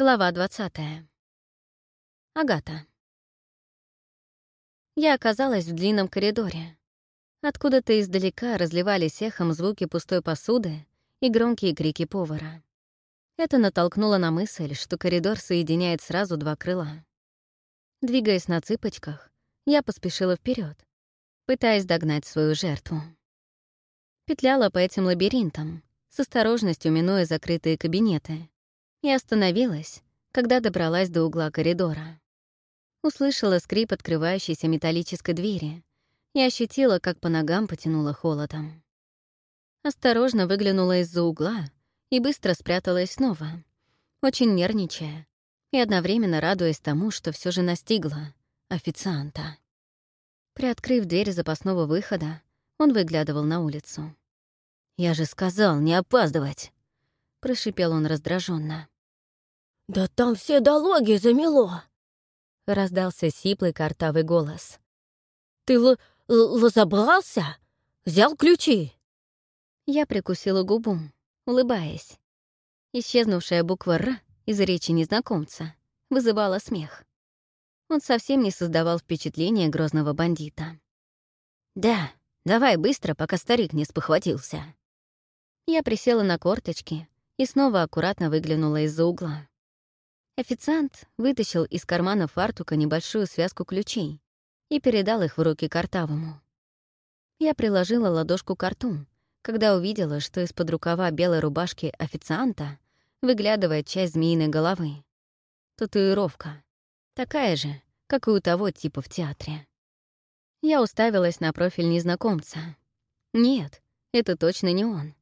Глава 20. Агата. Я оказалась в длинном коридоре. Откуда-то издалека разливались эхом звуки пустой посуды и громкие крики повара. Это натолкнуло на мысль, что коридор соединяет сразу два крыла. Двигаясь на цыпочках, я поспешила вперед, пытаясь догнать свою жертву. Петляла по этим лабиринтам, с осторожностью минуя закрытые кабинеты, и остановилась, когда добралась до угла коридора. Услышала скрип открывающейся металлической двери и ощутила, как по ногам потянуло холодом. Осторожно выглянула из-за угла и быстро спряталась снова, очень нервничая и одновременно радуясь тому, что все же настигла официанта. Приоткрыв дверь запасного выхода, он выглядывал на улицу. «Я же сказал не опаздывать!» — прошипел он раздраженно. «Да там все дологи замело!» — раздался сиплый картавый голос. «Ты лозобрался? Взял ключи?» Я прикусила губу, улыбаясь. Исчезнувшая буква «Р» из речи незнакомца вызывала смех. Он совсем не создавал впечатления грозного бандита. «Да, давай быстро, пока старик не спохватился». Я присела на корточки, и снова аккуратно выглянула из-за угла. Официант вытащил из кармана фартука небольшую связку ключей и передал их в руки Картавому. Я приложила ладошку к рту, когда увидела, что из-под рукава белой рубашки официанта выглядывает часть змеиной головы. Татуировка. Такая же, как и у того типа в театре. Я уставилась на профиль незнакомца. Нет, это точно не он.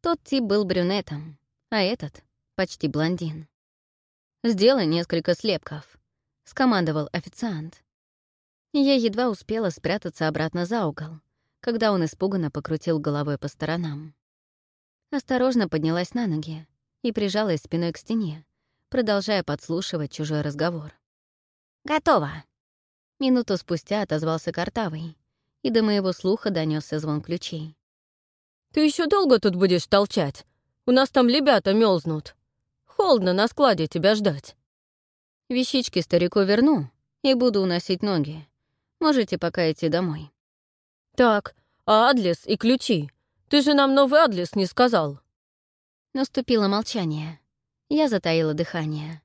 Тот тип был брюнетом, а этот — почти блондин. «Сделай несколько слепков», — скомандовал официант. Я едва успела спрятаться обратно за угол, когда он испуганно покрутил головой по сторонам. Осторожно поднялась на ноги и прижалась спиной к стене, продолжая подслушивать чужой разговор. «Готово!» Минуту спустя отозвался Картавый, и до моего слуха донесся звон ключей. «Ты еще долго тут будешь толчать? У нас там ребята мелзнут. Холодно на складе тебя ждать». «Вещички старику верну и буду уносить ноги. Можете пока идти домой». «Так, а адрес и ключи? Ты же нам новый адрес не сказал». Наступило молчание. Я затаила дыхание.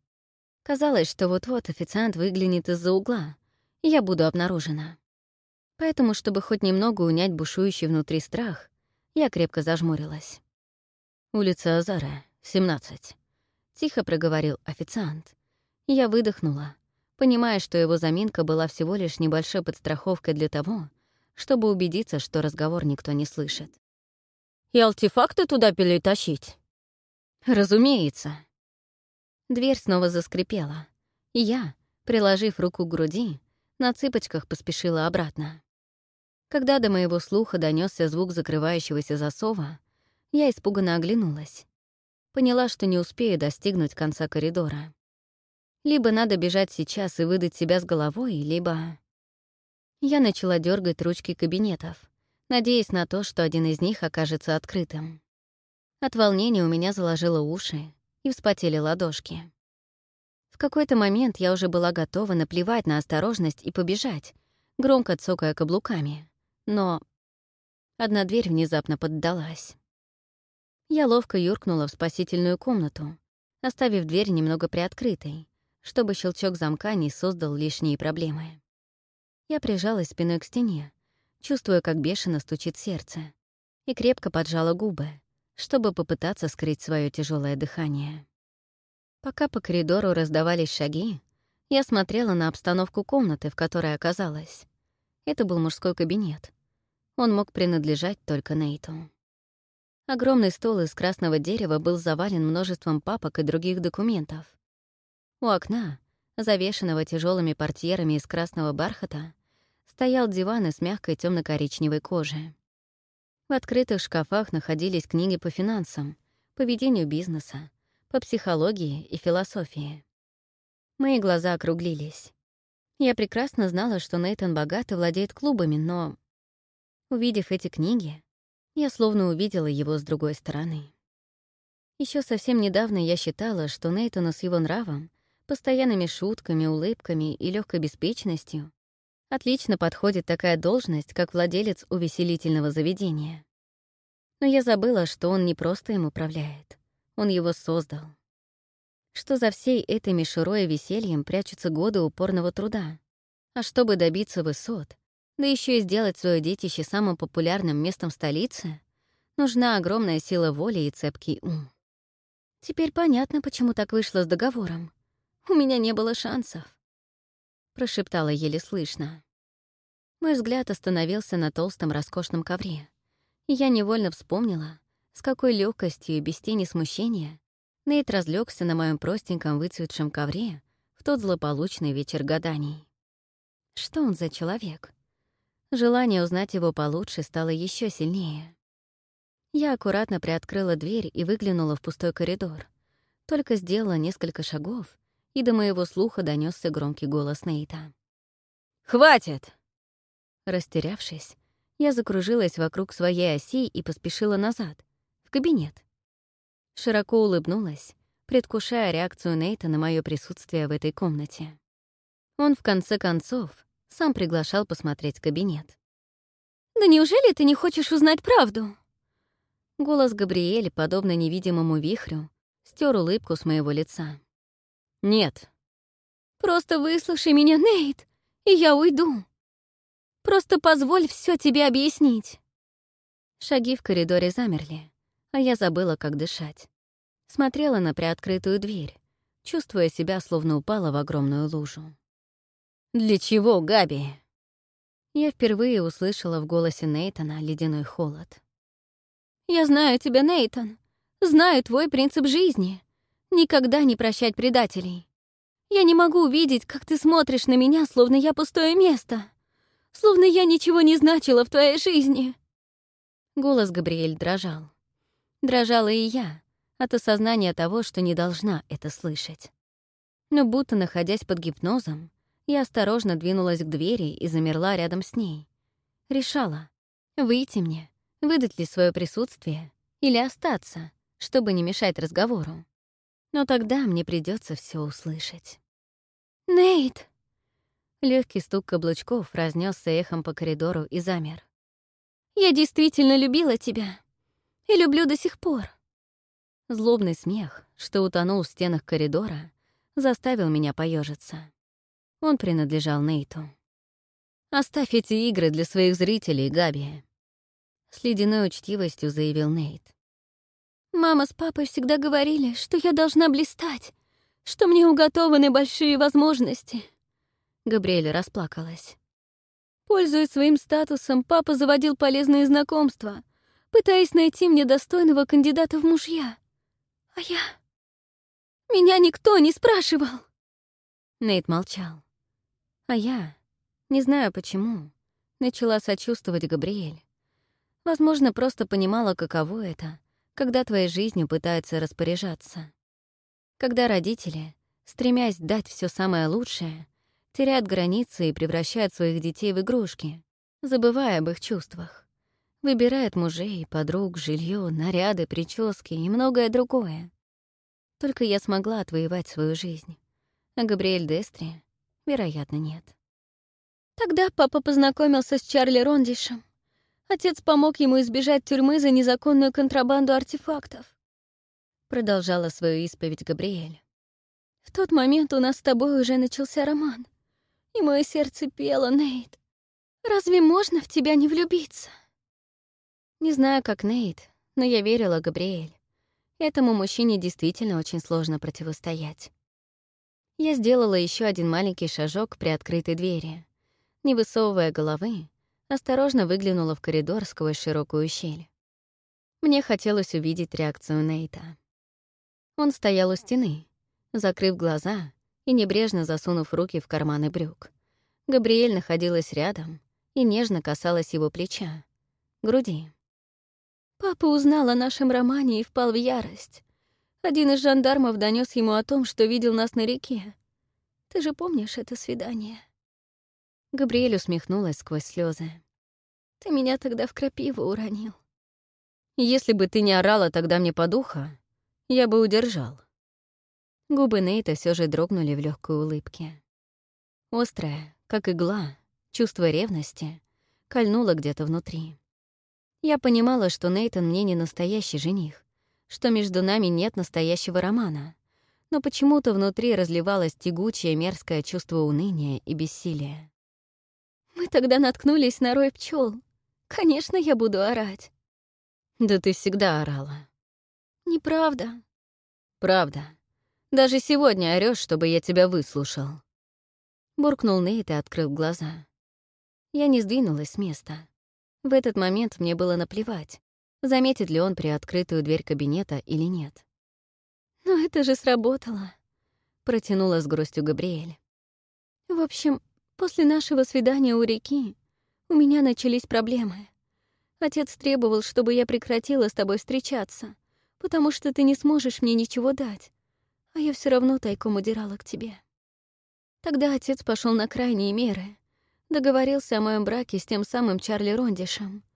Казалось, что вот-вот официант выглянет из-за угла, и я буду обнаружена. Поэтому, чтобы хоть немного унять бушующий внутри страх, я крепко зажмурилась. «Улица Азара, 17», — тихо проговорил официант. Я выдохнула, понимая, что его заминка была всего лишь небольшой подстраховкой для того, чтобы убедиться, что разговор никто не слышит. «И артефакты туда перетащить?» «Разумеется». Дверь снова заскрипела, я, приложив руку к груди, на цыпочках поспешила обратно. Когда до моего слуха донесся звук закрывающегося засова, я испуганно оглянулась. Поняла, что не успею достигнуть конца коридора. Либо надо бежать сейчас и выдать себя с головой, либо... Я начала дергать ручки кабинетов, надеясь на то, что один из них окажется открытым. От волнения у меня заложило уши и вспотели ладошки. В какой-то момент я уже была готова наплевать на осторожность и побежать, громко цокая каблуками. Но одна дверь внезапно поддалась. Я ловко юркнула в спасительную комнату, оставив дверь немного приоткрытой, чтобы щелчок замка не создал лишние проблемы. Я прижалась спиной к стене, чувствуя, как бешено стучит сердце, и крепко поджала губы, чтобы попытаться скрыть свое тяжелое дыхание. Пока по коридору раздавались шаги, я смотрела на обстановку комнаты, в которой оказалась. Это был мужской кабинет. Он мог принадлежать только Нейту. Огромный стол из красного дерева был завален множеством папок и других документов. У окна, завешенного тяжелыми портьерами из красного бархата, стоял диван из мягкой темно коричневой кожи. В открытых шкафах находились книги по финансам, поведению бизнеса, по психологии и философии. Мои глаза округлились. Я прекрасно знала, что Нейтан богат и владеет клубами, но... Увидев эти книги, я словно увидела его с другой стороны. Еще совсем недавно я считала, что Нейтану с его нравом, постоянными шутками, улыбками и легкой беспечностью отлично подходит такая должность, как владелец увеселительного заведения. Но я забыла, что он не просто им управляет. Он его создал. Что за всей этой мишурой и весельем прячутся годы упорного труда. А чтобы добиться высот, да еще и сделать свое детище самым популярным местом столицы, нужна огромная сила воли и цепкий ум. Теперь понятно, почему так вышло с договором. У меня не было шансов. Прошептала еле слышно. Мой взгляд остановился на толстом роскошном ковре. И я невольно вспомнила, с какой легкостью и без тени смущения Нейт разлегся на моем простеньком выцветшем ковре в тот злополучный вечер гаданий. Что он за человек? Желание узнать его получше стало еще сильнее. Я аккуратно приоткрыла дверь и выглянула в пустой коридор. Только сделала несколько шагов, и до моего слуха донесся громкий голос Нейта. «Хватит!» Растерявшись, я закружилась вокруг своей оси и поспешила назад, в кабинет. Широко улыбнулась, предвкушая реакцию Нейта на мое присутствие в этой комнате. Он, в конце концов, сам приглашал посмотреть кабинет. «Да неужели ты не хочешь узнать правду?» Голос Габриэли, подобно невидимому вихрю, стер улыбку с моего лица. «Нет». «Просто выслушай меня, Нейт, и я уйду. Просто позволь все тебе объяснить». Шаги в коридоре замерли, а я забыла, как дышать. Смотрела на приоткрытую дверь, чувствуя себя, словно упала в огромную лужу. «Для чего, Габи?» Я впервые услышала в голосе Нейтона ледяной холод. «Я знаю тебя, Нейтон. Знаю твой принцип жизни. Никогда не прощать предателей. Я не могу увидеть, как ты смотришь на меня, словно я пустое место. Словно я ничего не значила в твоей жизни». Голос Габриэль дрожал. Дрожала и я от осознания того, что не должна это слышать. Но будто находясь под гипнозом, я осторожно двинулась к двери и замерла рядом с ней. Решала, выйти мне, выдать ли свое присутствие или остаться, чтобы не мешать разговору. Но тогда мне придется все услышать. «Нейт!» Легкий стук каблучков разнесся эхом по коридору и замер. «Я действительно любила тебя. И люблю до сих пор». Злобный смех, что утонул в стенах коридора, заставил меня поежиться. Он принадлежал Нейту. «Оставь эти игры для своих зрителей, Габи», — с ледяной учтивостью заявил Нейт. «Мама с папой всегда говорили, что я должна блистать, что мне уготованы большие возможности». Габриэль расплакалась. Пользуясь своим статусом, папа заводил полезные знакомства, пытаясь найти мне достойного кандидата в мужья. А я... Меня никто не спрашивал. Нейт молчал. А я, не знаю почему, начала сочувствовать Габриэль. Возможно, просто понимала, каково это, когда твоей жизнью пытаются распоряжаться. Когда родители, стремясь дать все самое лучшее, теряют границы и превращают своих детей в игрушки, забывая об их чувствах. Выбирает мужей, подруг, жилье, наряды, прически и многое другое. Только я смогла отвоевать свою жизнь. А Габриэль Дестри Вероятно, нет. Тогда папа познакомился с Чарли Рондишем. Отец помог ему избежать тюрьмы за незаконную контрабанду артефактов. Продолжала свою исповедь Габриэль. В тот момент у нас с тобой уже начался роман. И мое сердце пело, Нейт. Разве можно в тебя не влюбиться? Не знаю, как Нейт, но я верила Габриэль. Этому мужчине действительно очень сложно противостоять я сделала еще один маленький шажок при открытой двери. Не высовывая головы, осторожно выглянула в коридор сквозь широкую щель. Мне хотелось увидеть реакцию Нейта. Он стоял у стены, закрыв глаза и небрежно засунув руки в карманы брюк. Габриэль находилась рядом и нежно касалась его плеча, груди. «Папа узнал о нашем романе и впал в ярость. Один из жандармов донес ему о том, что видел нас на реке. Ты же помнишь это свидание?» Габриэль усмехнулась сквозь слезы. «Ты меня тогда в крапиву уронил». «Если бы ты не орала тогда мне по духу, я бы удержал». Губы Нейта все же дрогнули в легкой улыбке. Острая, как игла, чувство ревности кольнуло где-то внутри. Я понимала, что Нейтон мне не настоящий жених, что между нами нет настоящего романа, но почему-то внутри разливалось тягучее мерзкое чувство уныния и бессилия. «Мы тогда наткнулись на рой пчел. Конечно, я буду орать». «Да ты всегда орала». «Неправда». «Правда. Даже сегодня орешь, чтобы я тебя выслушал». Буркнул Нейт и открыл глаза. Я не сдвинулась с места. В этот момент мне было наплевать заметит ли он приоткрытую дверь кабинета или нет. «Но это же сработало», — протянула с грустью Габриэль. «В общем, после нашего свидания у реки у меня начались проблемы. Отец требовал, чтобы я прекратила с тобой встречаться, потому что ты не сможешь мне ничего дать, а я все равно тайком удирала к тебе». Тогда отец пошел на крайние меры, договорился о моем браке с тем самым Чарли Рондишем —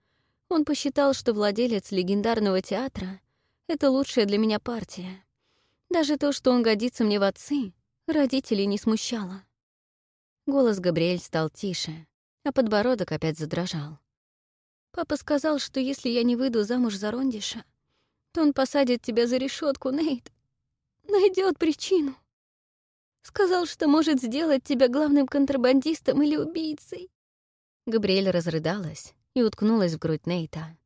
он посчитал, что владелец легендарного театра — это лучшая для меня партия. Даже то, что он годится мне в отцы, родителей не смущало. Голос Габриэль стал тише, а подбородок опять задрожал. Папа сказал, что если я не выйду замуж за Рондиша, то он посадит тебя за решетку, Нейт. Найдет причину. Сказал, что может сделать тебя главным контрабандистом или убийцей. Габриэль разрыдалась, и уткнулась в грудь Нейта.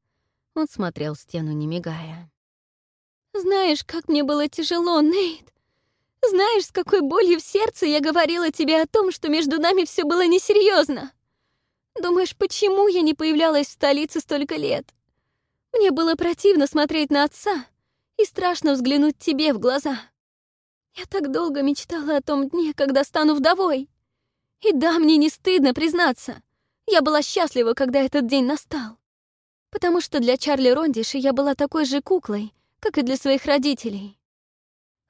Он смотрел в стену, не мигая. «Знаешь, как мне было тяжело, Нейт! Знаешь, с какой болью в сердце я говорила тебе о том, что между нами все было несерьезно. Думаешь, почему я не появлялась в столице столько лет? Мне было противно смотреть на отца и страшно взглянуть тебе в глаза. Я так долго мечтала о том дне, когда стану вдовой. И да, мне не стыдно признаться — я была счастлива, когда этот день настал. Потому что для Чарли Рондиша я была такой же куклой, как и для своих родителей.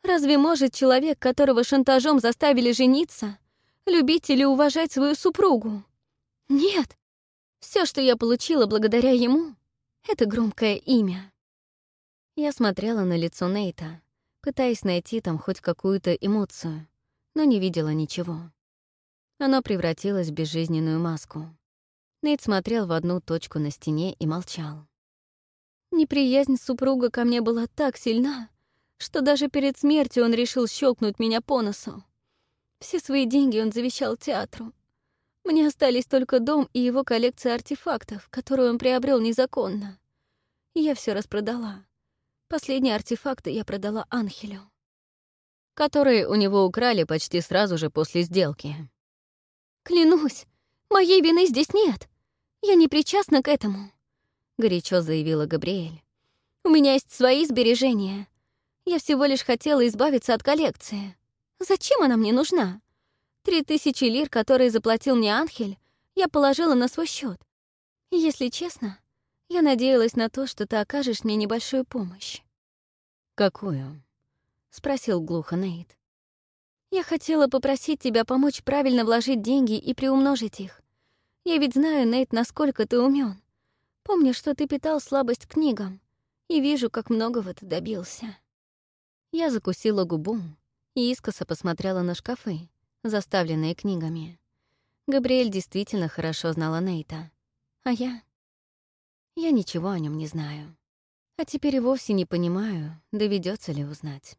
Разве может человек, которого шантажом заставили жениться, любить или уважать свою супругу? Нет. Все, что я получила благодаря ему, — это громкое имя. Я смотрела на лицо Нейта, пытаясь найти там хоть какую-то эмоцию, но не видела ничего. Оно превратилось в безжизненную маску. Нейт смотрел в одну точку на стене и молчал. Неприязнь супруга ко мне была так сильна, что даже перед смертью он решил щелкнуть меня по носу. Все свои деньги он завещал театру. Мне остались только дом и его коллекция артефактов, которую он приобрел незаконно. Я все распродала. Последние артефакты я продала Анхелю. Которые у него украли почти сразу же после сделки. «Клянусь, моей вины здесь нет. «Я не причастна к этому», — горячо заявила Габриэль. «У меня есть свои сбережения. Я всего лишь хотела избавиться от коллекции. Зачем она мне нужна? Три тысячи лир, которые заплатил мне Анхель, я положила на свой счет. Если честно, я надеялась на то, что ты окажешь мне небольшую помощь». «Какую?» — спросил глухо Нейт. «Я хотела попросить тебя помочь правильно вложить деньги и приумножить их. Я ведь знаю, Нейт, насколько ты умен. Помню, что ты питал слабость к книгам, и вижу, как многого ты добился». Я закусила губу и искоса посмотрела на шкафы, заставленные книгами. Габриэль действительно хорошо знала Нейта. А я? Я ничего о нем не знаю. А теперь и вовсе не понимаю, доведется ли узнать.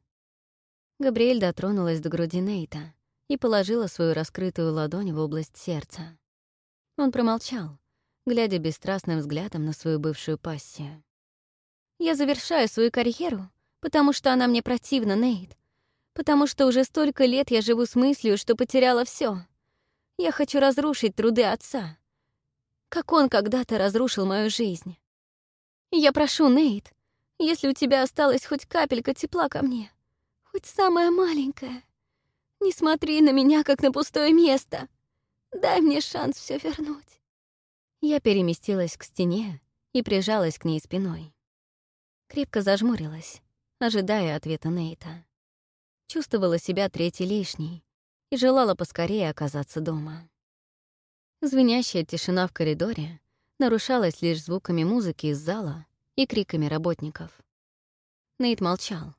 Габриэль дотронулась до груди Нейта и положила свою раскрытую ладонь в область сердца. Он промолчал, глядя бесстрастным взглядом на свою бывшую пассию. «Я завершаю свою карьеру, потому что она мне противна, Нейт. Потому что уже столько лет я живу с мыслью, что потеряла все. Я хочу разрушить труды отца. Как он когда-то разрушил мою жизнь. Я прошу, Нейт, если у тебя осталась хоть капелька тепла ко мне, хоть самая маленькая, не смотри на меня, как на пустое место. Дай мне шанс все вернуть. Я переместилась к стене и прижалась к ней спиной. Крепко зажмурилась, ожидая ответа Нейта. Чувствовала себя третьей лишней и желала поскорее оказаться дома. Звенящая тишина в коридоре нарушалась лишь звуками музыки из зала и криками работников. Нейт молчал.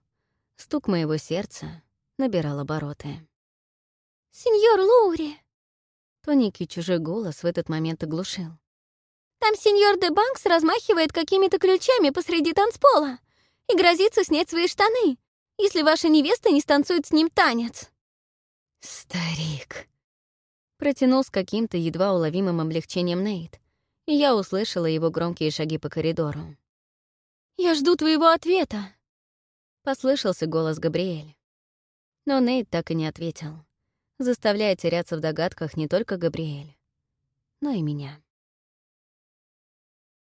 Стук моего сердца набирал обороты. «Сеньор Лури. Тоненький чужой голос в этот момент оглушил. «Там сеньор де Банкс размахивает какими-то ключами посреди танцпола и грозится снять свои штаны, если ваша невеста не станцует с ним танец». «Старик!» Протянул с каким-то едва уловимым облегчением Нейт, и я услышала его громкие шаги по коридору. «Я жду твоего ответа!» — послышался голос Габриэль. Но Нейт так и не ответил заставляя теряться в догадках не только Габриэль, но и меня.